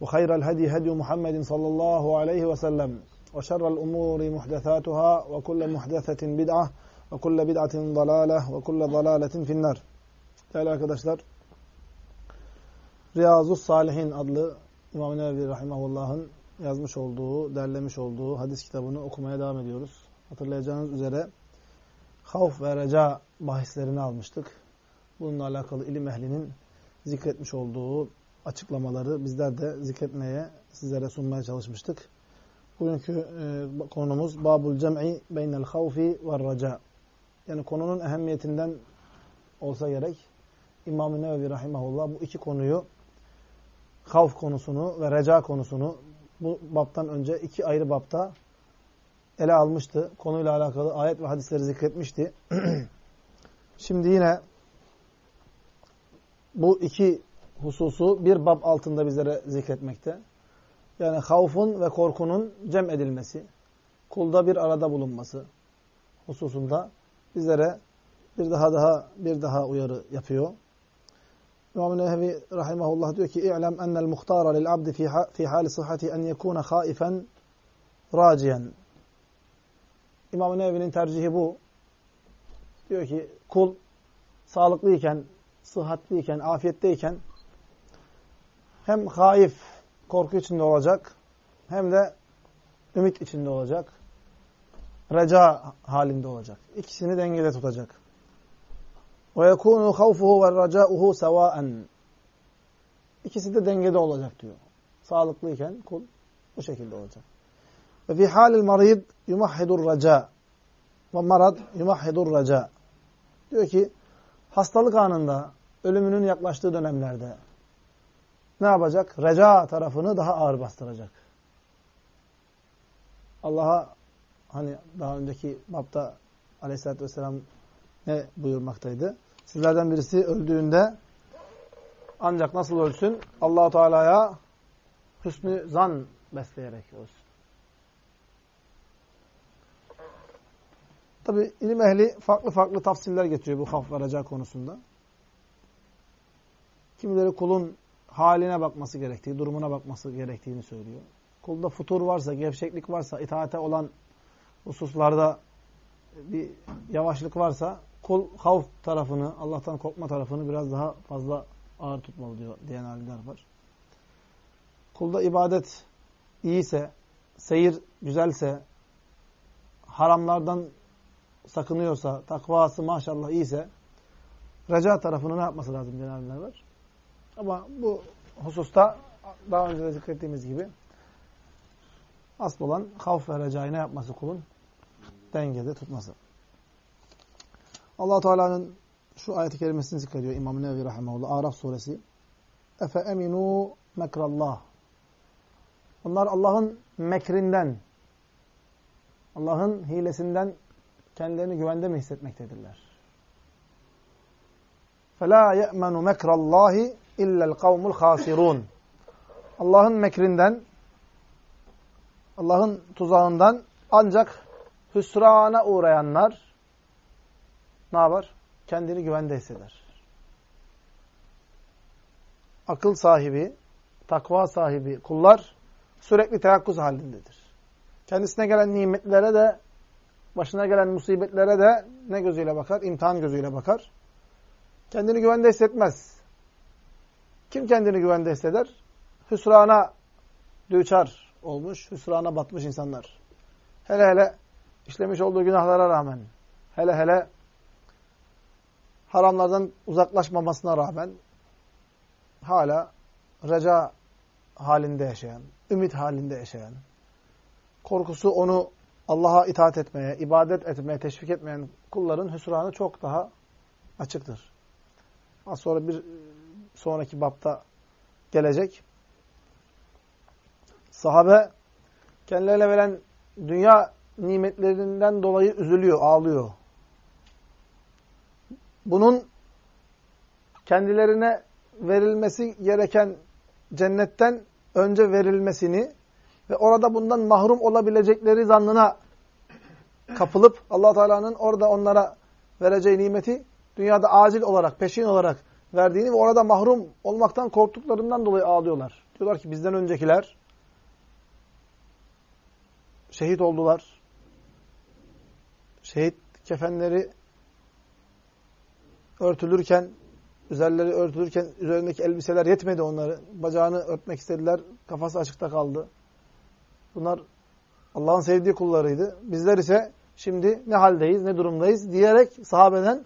وخير الهدي هدي محمد صلى الله عليه وسلم وشر الأمور محدثاتها وكل محدثة بدعة وكل بدعة ضلالة وكل ضلالة في النار Değerli arkadaşlar, Riyazus Salihin adlı İmam-ı Nevevi Rahimahullah'ın yazmış olduğu, derlemiş olduğu hadis kitabını okumaya devam ediyoruz. Hatırlayacağınız üzere havf ve reca bahislerini almıştık. Bununla alakalı ilim ehlinin zikretmiş olduğu açıklamaları bizler de zikretmeye, sizlere sunmaya çalışmıştık. Bugünkü e, konumuz Babul Cem'i Beynel Havfi ve Raca. Yani konunun ehemmiyetinden olsa gerek İmam-ı Nevevi Rahimahullah bu iki konuyu havf konusunu ve reca konusunu bu baptan önce iki ayrı bapta ele almıştı. Konuyla alakalı ayet ve hadisleri zikretmişti. Şimdi yine bu iki hususu bir bab altında bizlere zikretmekte. Yani havfun ve korkunun cem edilmesi, kulda bir arada bulunması hususunda bizlere bir daha daha bir daha uyarı yapıyor. İmam-ı Nehevi rahimahullah diyor ki: "İ'lem enel muhtara lil abdi fi fi hali sıhhati en yekuna haifen raciyen." İmam-ı Nevevi'nin tercihi bu. Diyor ki kul sağlıklıyken, sıhhatliyken, afiyetteyken hem haif, korku içinde olacak hem de ümit içinde olacak. Reca halinde olacak. İkisini dengede tutacak. وَيَكُونُ خَوْفُهُ وَالرَّجَاؤُهُ سَوَاءً İkisi de dengede olacak diyor. Sağlıklıyken kul bu şekilde olacak. Ve fi halil marid yumahhidur raca. Ve marad yumahhidur raca. Diyor ki hastalık anında, ölümünün yaklaştığı dönemlerde ne yapacak? Reca tarafını daha ağır bastıracak. Allah'a hani daha önceki bapta aleyhissalatü vesselam ne buyurmaktaydı? Sizlerden birisi öldüğünde ancak nasıl ölsün? Allahu Teala'ya hüsnü zan besleyerek ölsün. Tabi ilim ehli farklı farklı tafsirler getiriyor bu haf ve konusunda. Kimileri kulun haline bakması gerektiği, durumuna bakması gerektiğini söylüyor. Kulda futur varsa, gevşeklik varsa, itaate olan hususlarda bir yavaşlık varsa kul havf tarafını, Allah'tan korkma tarafını biraz daha fazla ağır tutmalı diyor diyen alimler var. Kulda ibadet iyiyse, seyir güzelse, haramlardan sakınıyorsa, takvası maşallah iyiyse, reca tarafını ne yapması lazım diyen alimler var. Ama bu hususta daha önce de zikrettiğimiz gibi asıl olan havf ve recayı ne yapması kulun? Dengede tutması. allah Teala'nın şu ayet-i kerimesini zikrediyor İmam-ı Nevevi Rahimahullah. Araf suresi. Efe eminu mekrallah. Onlar Allah'ın mekrinden, Allah'ın hilesinden kendilerini güvende mi hissetmektedirler? فَلَا يَأْمَنُ مَكْرَ اللّٰهِ illel kavmul hasirun. Allah'ın mekrinden, Allah'ın tuzağından ancak hüsrana uğrayanlar ne yapar? Kendini güvende hisseder. Akıl sahibi, takva sahibi kullar sürekli teyakkuz halindedir. Kendisine gelen nimetlere de, başına gelen musibetlere de ne gözüyle bakar? İmtihan gözüyle bakar. Kendini güvende hissetmez. Kim kendini güvende hisseder? Hüsrana düçar olmuş, hüsrana batmış insanlar. hele hele işlemiş olduğu günahlara rağmen, hele hele haramlardan uzaklaşmamasına rağmen hala reca halinde yaşayan, ümit halinde yaşayan, korkusu onu Allah'a itaat etmeye, ibadet etmeye teşvik etmeyen kulların hüsranı çok daha açıktır. Az sonra bir sonraki bapta gelecek. Sahabe kendilerine verilen dünya nimetlerinden dolayı üzülüyor, ağlıyor. Bunun kendilerine verilmesi gereken cennetten önce verilmesini ve orada bundan mahrum olabilecekleri zannına kapılıp allah Teala'nın orada onlara vereceği nimeti dünyada acil olarak, peşin olarak verdiğini ve orada mahrum olmaktan korktuklarından dolayı ağlıyorlar. Diyorlar ki bizden öncekiler şehit oldular. Şehit kefenleri örtülürken, üzerleri örtülürken üzerindeki elbiseler yetmedi onları. Bacağını örtmek istediler. Kafası açıkta kaldı. Bunlar Allah'ın sevdiği kullarıydı. Bizler ise şimdi ne haldeyiz, ne durumdayız diyerek sahabeden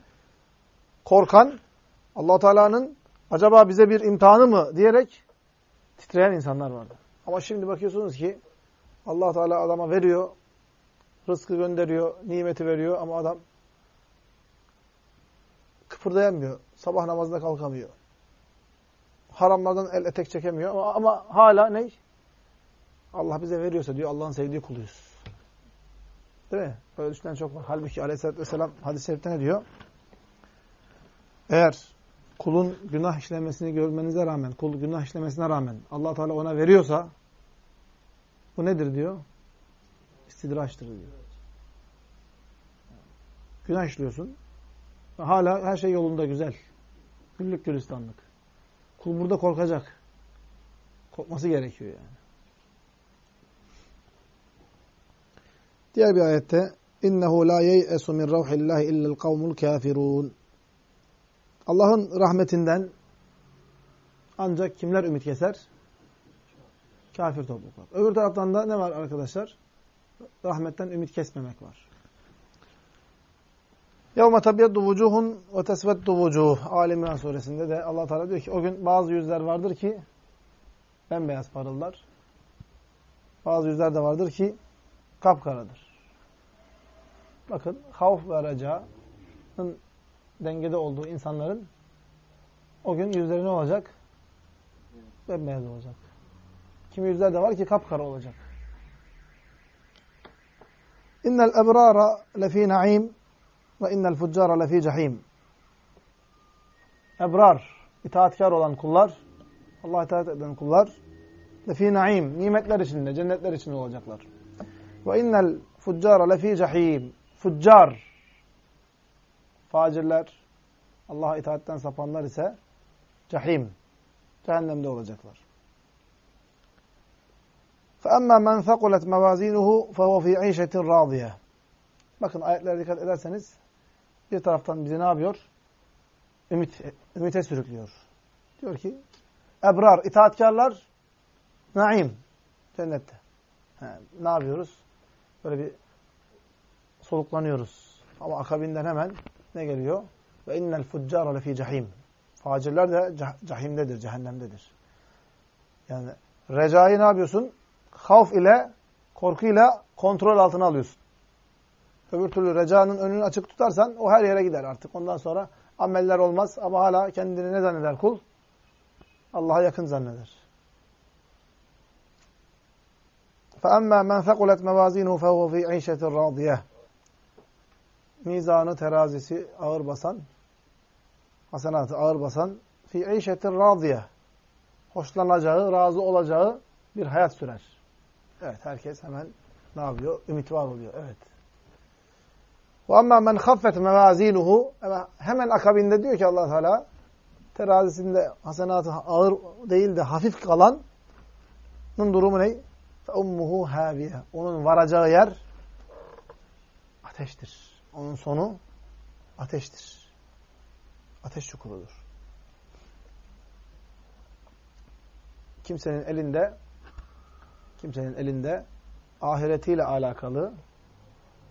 korkan, allah Teala'nın acaba bize bir imtihanı mı diyerek titreyen insanlar vardı. Ama şimdi bakıyorsunuz ki allah Teala adama veriyor, rızkı gönderiyor, nimeti veriyor ama adam kıpırdayamıyor. Sabah namazına kalkamıyor. Haramlardan el etek çekemiyor ama, ama hala ne? Allah bize veriyorsa diyor Allah'ın sevdiği kuluyuz. Değil mi? Böyle düşünen çok var. Halbuki aleyhissalatü vesselam hadis-i ne diyor? Eğer kulun günah işlemesini görmenize rağmen, kul günah işlemesine rağmen allah Teala ona veriyorsa bu nedir diyor? İstidraçtır diyor. Günah işliyorsun. Hala her şey yolunda güzel. Güllük gülistanlık. Kul burada korkacak. Korkması gerekiyor yani. Diğer bir ayette innehu la yeyesu min ravhillahi illa'l kavmul kafirun. Allah'ın rahmetinden ancak kimler ümit keser? Kafir topluluklar. Öbür taraftan da ne var arkadaşlar? Rahmetten ümit kesmemek var. Yevme tabiyyattu vucuhun ve tesvettu vucuh. Ali İmran suresinde de allah Teala diyor ki o gün bazı yüzler vardır ki bembeyaz parıllar. Bazı yüzler de vardır ki kapkaradır. Bakın havf ve raca'nın dengede olduğu insanların o gün yüzleri ne olacak? Bembeyaz olacak. Kimi yüzler de var ki kapkara olacak. İnnel ebrara lefî na'im ve innel fuccara lefî cehîm. Ebrar, itaatkar olan kullar, Allah itaat eden kullar, lefî naim, nimetler içinde, cennetler içinde olacaklar. Ve innel fuccara lefî cehîm. Fuccar, facirler, Allah'a itaatten sapanlar ise cehim, cehennemde olacaklar. فَأَمَّا مَنْ ثَقُلَتْ مَوَازِينُهُ فَهُوَ فِي عِيشَةٍ رَاضِيَةٍ Bakın ayetlere dikkat ederseniz bir taraftan bizi ne yapıyor? Ümit, ümite sürüklüyor. Diyor ki ebrar, itaatkarlar naim, cennette. He, ne yapıyoruz? Böyle bir soluklanıyoruz. Ama akabinden hemen ne geliyor? Ve innel fuccara lefi cehim. Facirler de cehimdedir, cehennemdedir. Yani recayı ne yapıyorsun? Havf ile, korkuyla kontrol altına alıyorsun. Öbür türlü recanın önünü açık tutarsan o her yere gider artık. Ondan sonra ameller olmaz ama hala kendini ne zanneder kul? Allah'a yakın zanneder. فَأَمَّا مَنْ ثَقُلَتْ مَوَازِينُهُ فَهُوَ فِي عِيشَةٍ رَاضِيَةٍ Mizanı, terazisi ağır basan, hasenatı ağır basan, fi işetin radiye. Hoşlanacağı, razı olacağı bir hayat sürer. Evet, herkes hemen ne yapıyor? Ümit var oluyor. Evet. Ve amma men haffet mevazinuhu hemen akabinde diyor ki Allah Teala terazisinde hasenatı ağır değil de hafif kalanın durumu ne? Ummuhu haviye. Onun varacağı yer ateştir. Onun sonu ateştir. Ateş çukurudur. Kimsenin elinde kimsenin elinde ahiretiyle alakalı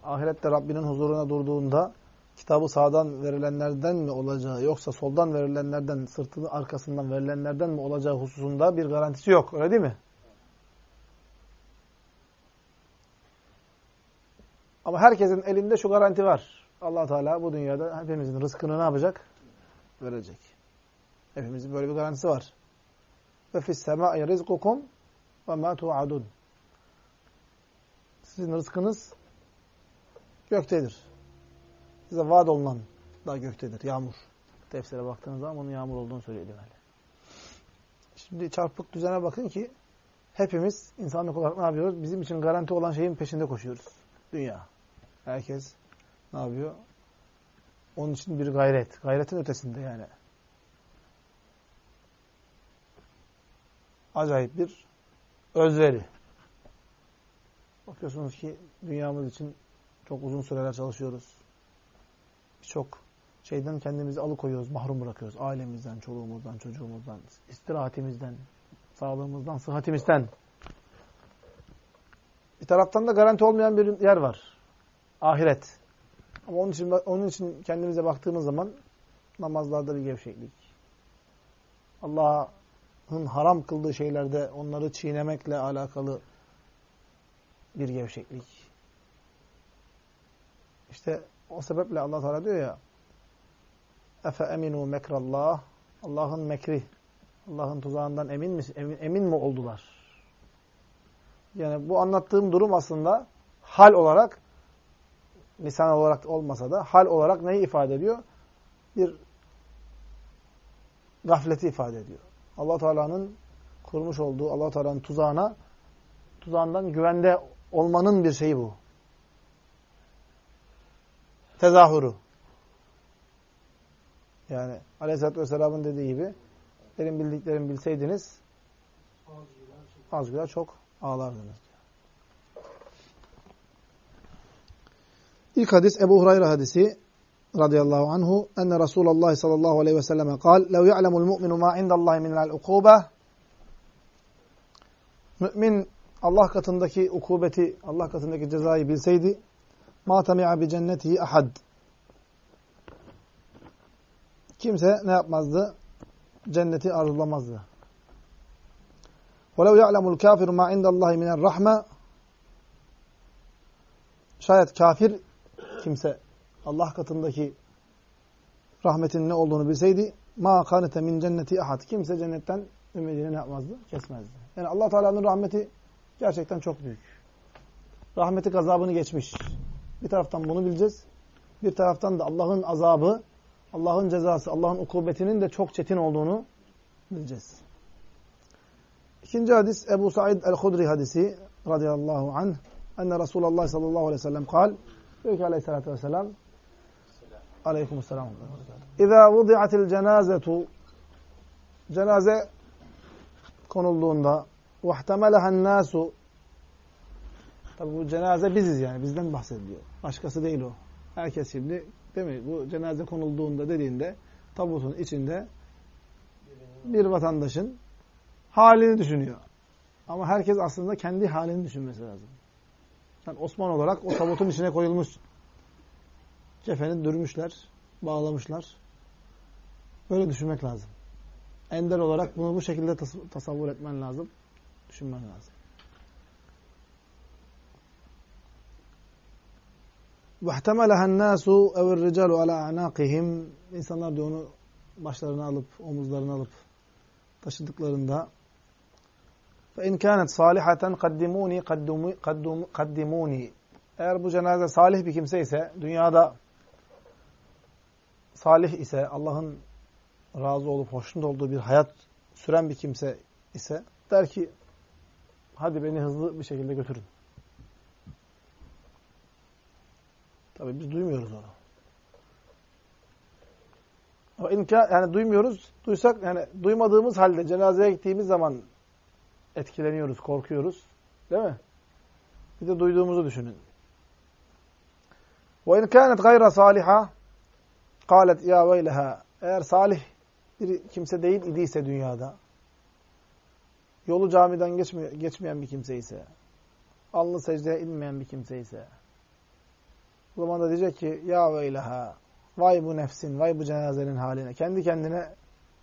ahirette Rabbinin huzuruna durduğunda kitabı sağdan verilenlerden mi olacağı yoksa soldan verilenlerden, sırtını arkasından verilenlerden mi olacağı hususunda bir garantisi yok. Öyle değil mi? Ama herkesin elinde şu garanti var. allah Teala bu dünyada hepimizin rızkını ne yapacak? Verecek. Hepimizin böyle bir garantisi var. Ve fis semâ'i rizkukum ve mâ tu'adun. Sizin rızkınız göktedir. Size vaat olunan da göktedir. Yağmur. Tefsire baktığınız zaman onun yağmur olduğunu söylüyor demeli. Şimdi çarpık düzene bakın ki hepimiz insanlık olarak ne yapıyoruz? Bizim için garanti olan şeyin peşinde koşuyoruz. Dünya. Herkes ne yapıyor? Onun için bir gayret. Gayretin ötesinde yani. Acayip bir özveri. Bakıyorsunuz ki dünyamız için çok uzun süreler çalışıyoruz. Birçok şeyden kendimizi alıkoyuyoruz, mahrum bırakıyoruz. Ailemizden, çoluğumuzdan, çocuğumuzdan, istirahatimizden, sağlığımızdan, sıhhatimizden. Bir taraftan da garanti olmayan bir yer var. Ahiret. Ama onun için, onun için kendimize baktığımız zaman namazlarda bir gevşeklik. Allah'ın haram kıldığı şeylerde onları çiğnemekle alakalı bir gevşeklik. İşte o sebeple Allah Teala diyor ya Efe eminu mekrallah Allah'ın mekri Allah'ın tuzağından emin mi emin, emin mi oldular? Yani bu anlattığım durum aslında hal olarak lisan olarak olmasa da hal olarak neyi ifade ediyor? Bir gafleti ifade ediyor. Allah Teala'nın kurmuş olduğu Allah Teala'nın tuzağına tuzağından güvende olmanın bir şeyi bu. Tezahürü. Yani Aleyhisselatü Vesselam'ın dediği gibi benim bildiklerimi bilseydiniz az güler çok ağlardınız. İlk hadis Ebu Hurayra hadisi radıyallahu anhu enne Resulullah sallallahu aleyhi ve selleme kal lev ya'lemul mu'minu ma indallahi minel ukube mümin Allah katındaki ukubeti, Allah katındaki cezayı bilseydi ma tami'a bi cennetihi ahad kimse ne yapmazdı? Cenneti arzulamazdı. وَلَوْ يَعْلَمُ الْكَافِرُ مَا عِنْدَ اللّٰهِ مِنَ الرَّحْمَةِ Şayet kafir kimse Allah katındaki rahmetin ne olduğunu bilseydi ma kanete min cenneti ahad. Kimse cennetten ümidini ne yapmazdı? Kesmezdi. Yani Allah Teala'nın rahmeti gerçekten çok büyük. Rahmeti gazabını geçmiş. Bir taraftan bunu bileceğiz. Bir taraftan da Allah'ın azabı, Allah'ın cezası, Allah'ın ukubetinin de çok çetin olduğunu bileceğiz. İkinci hadis Ebu Said el-Hudri hadisi radıyallahu anh. Enne Resulullah sallallahu aleyhi ve sellem kal. Diyor ki aleyhissalatü vesselam Aleykümselam. İzâ vudi'atil cenazetu cenaze konulduğunda vahtemelehen nasu tabi bu cenaze biziz yani bizden bahsediliyor. Başkası değil o. Herkes şimdi değil mi? Bu cenaze konulduğunda dediğinde tabutun içinde bir vatandaşın halini düşünüyor. Ama herkes aslında kendi halini düşünmesi lazım. Yani Osman olarak o tabutun içine koyulmuş kefeni dürmüşler, bağlamışlar. Böyle düşünmek lazım. Ender olarak bunu bu şekilde tas tasavvur etmen lazım. Düşünmen lazım. وَاحْتَمَلَهَا النَّاسُ اَوْ الرِّجَالُ عَلَى اَعْنَاقِهِمْ İnsanlar diyor onu başlarına alıp, omuzlarına alıp taşıdıklarında فَاِنْ كَانَتْ صَالِحَةً قَدِّمُونِ قَدِّمُونِ Eğer bu cenaze salih bir kimse ise, dünyada salih ise, Allah'ın razı olup hoşnut olduğu bir hayat süren bir kimse ise der ki hadi beni hızlı bir şekilde götürün. Tabii biz duymuyoruz onu. Ama imkan, yani duymuyoruz. Duysak yani duymadığımız halde cenazeye gittiğimiz zaman etkileniyoruz, korkuyoruz. Değil mi? Bir de duyduğumuzu düşünün. وَاِنْ كَانَتْ غَيْرَ صَالِحًا قَالَتْ يَا وَيْلَهَا Eğer salih bir kimse değil idiyse dünyada, yolu camiden geçme, geçmeyen bir kimse ise, alnı secdeye inmeyen bir kimse ise, O zaman da diyecek ki ya veyleha vay bu nefsin, vay bu cenazenin haline. Kendi kendine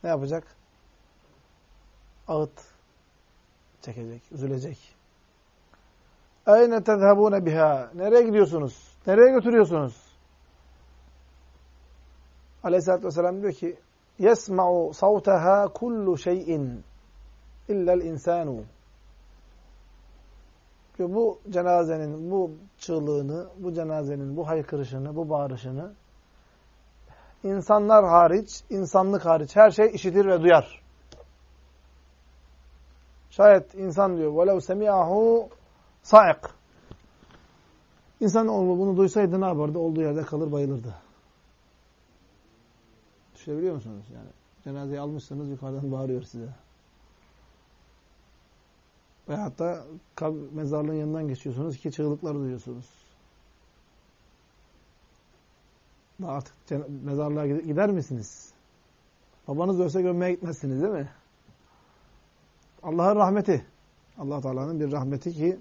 ne yapacak? Ağıt çekecek, üzülecek. Eyne tezhabune biha? Nereye gidiyorsunuz? Nereye götürüyorsunuz? Aleyhisselatü Vesselam diyor ki يَسْمَعُ صَوْتَهَا كُلُّ شَيْءٍ اِلَّا الْاِنْسَانُ diyor, bu cenazenin bu çığlığını, bu cenazenin bu haykırışını, bu bağırışını insanlar hariç, insanlık hariç her şey işitir ve duyar. Şayet insan diyor وَلَوْ سَمِعَهُ saik. İnsan oğlu bunu duysaydı ne yapardı? Olduğu yerde kalır bayılırdı. Düşünebiliyor musunuz? Yani cenazeyi almışsınız yukarıdan bağırıyor size. Veyahut da mezarlığın yanından geçiyorsunuz ki çığlıklar duyuyorsunuz. Daha artık mezarlığa gider misiniz? Babanız ölse gömmeye gitmezsiniz değil mi? Allah'ın rahmeti. allah Teala'nın bir rahmeti ki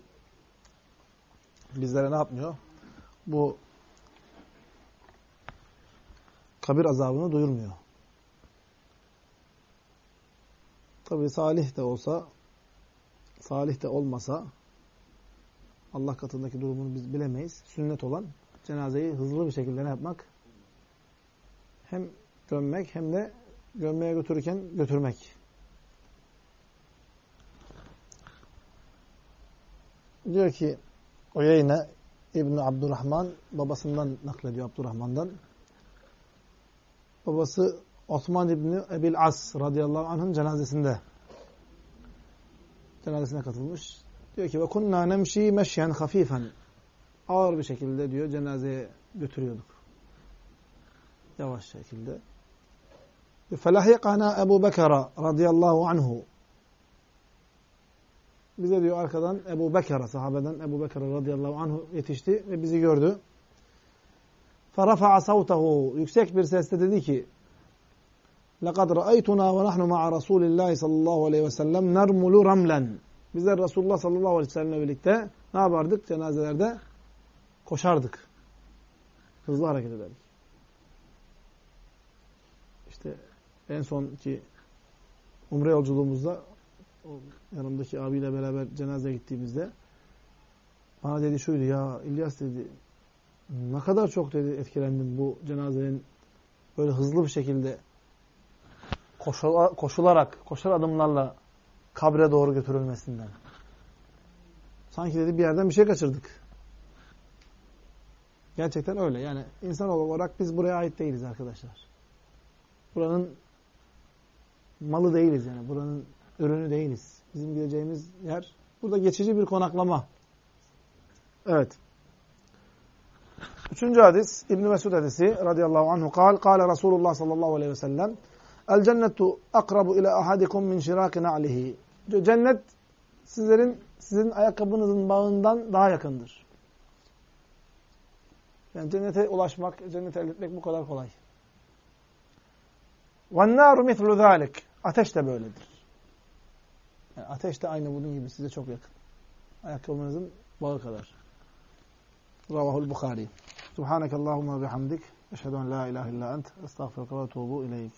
bizlere ne yapmıyor? Bu kabir azabını duyurmuyor. Tabi salih de olsa, salih de olmasa Allah katındaki durumunu biz bilemeyiz. Sünnet olan cenazeyi hızlı bir şekilde ne yapmak? Hem gömmek hem de gömmeye götürürken götürmek. Diyor ki Uyeyne İbni Abdurrahman babasından naklediyor Abdurrahman'dan. Babası Osman İbni Ebil As radıyallahu anh'ın cenazesinde cenazesine katılmış. Diyor ki ve kunna nemşi meşyen hafifen ağır bir şekilde diyor cenazeye götürüyorduk. Yavaş şekilde. Felahikana Ebu Bekara radıyallahu anhu bize diyor arkadan Ebu Bekir'e, sahabeden Ebu Bekir'e radıyallahu anhu yetişti ve bizi gördü. فَرَفَعَ صَوْتَهُ Yüksek bir sesle dedi ki لَقَدْ رَأَيْتُنَا وَنَحْنُ مَعَ رَسُولِ اللّٰهِ sallallahu aleyhi ve sellem نَرْمُلُ رَمْلًا Bizler Resulullah sallallahu aleyhi ve sellemle birlikte ne yapardık? Cenazelerde koşardık. Hızlı hareket ederdik. İşte en son ki umre yolculuğumuzda yanımdaki abiyle beraber cenazeye gittiğimizde bana dedi şuydu ya İlyas dedi ne kadar çok dedi etkilendim bu cenazenin böyle hızlı bir şekilde koşula, koşularak, koşar adımlarla kabre doğru götürülmesinden. Sanki dedi bir yerden bir şey kaçırdık. Gerçekten öyle. Yani insan olarak biz buraya ait değiliz arkadaşlar. Buranın malı değiliz yani. Buranın ürünü değiliz. Bizim gideceğimiz yer burada geçici bir konaklama. Evet. Üçüncü hadis İbn Mesud hadisi radıyallahu anhu kal kâle Resulullah sallallahu aleyhi ve sellem El cennetu akrabu ila ahadikum min şiraki na'lihi. Cennet sizlerin sizin ayakkabınızın bağından daha yakındır. Yani cennete ulaşmak, cennete elde etmek bu kadar kolay. وَالنَّارُ مِثْلُ ذَٰلِكِ Ateş de böyledir. Yani ateş de aynı bunun gibi size çok yakın. Ayakkabınızın bağı kadar. Ravahul Bukhari. Subhanakallahumma bihamdik. Eşhedü en la ilahe illa ent. Estağfirullah ve tuğbu ileyk.